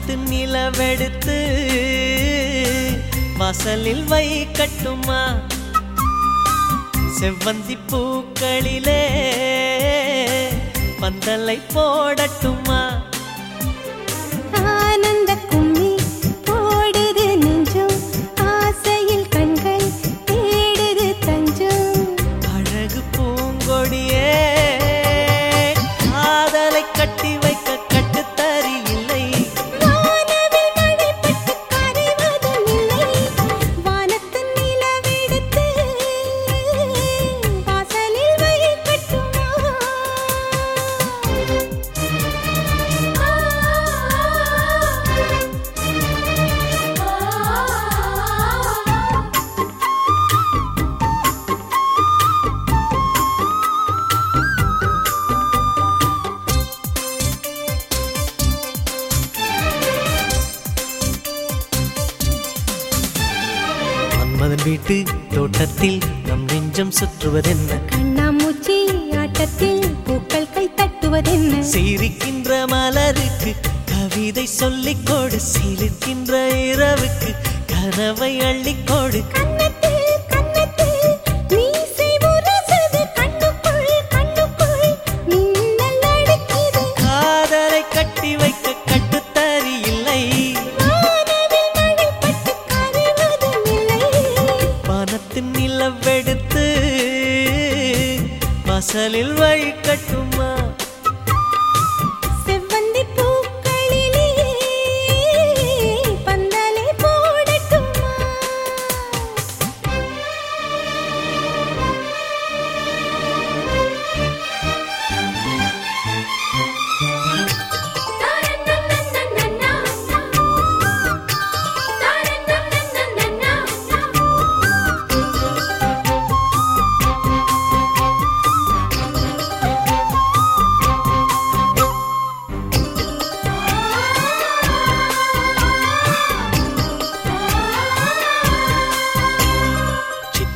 நிலவெடுத்து வாசலில் வை கட்டுமா? செவ்வந்தி பூக்களிலே பந்தலை போடட்டுமா? மன்மதன் வீட்டு தோட்டத்தில் நம் நெஞ்சம் சுற்றுவதென்ன? கண்ணாமூச்சி ஆட்டத்தில் பூக்கள் கை தட்டுவதென்ன? சிரிக்கின்ற மலருக்கு கவிதை சொல்லிக் கொடு. சிலிர்க்கின்ற இரவுக்கு கனவை அள்ளிக்கொடு கன்னத்தில் வாசலில் வழிகட்டும்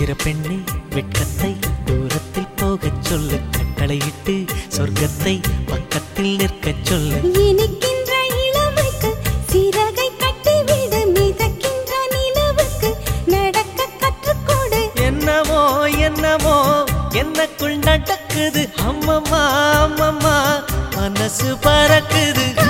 சித்திர பெண்ணே வெட்கத்தை தூரத்தில் போகச் சொல்லு. கட்டளையிட்டு சொர்க்கத்தை பக்கத்தில் நிற்கச் சொல்லு. இனிக்கின்ற இளமைக்கு சிறகை கட்டிவிடு. மிதக்கின்ற நிலவுக்கு நடக்க கற்றுக்கொடு. என்னமோ என்னமோ என்னக்குள் நடக்குது. அம்மம்மா அம்மம்மா மனசு பறக்குது.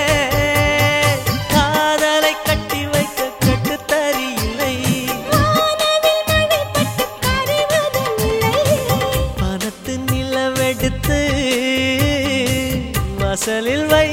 வாசலில் வை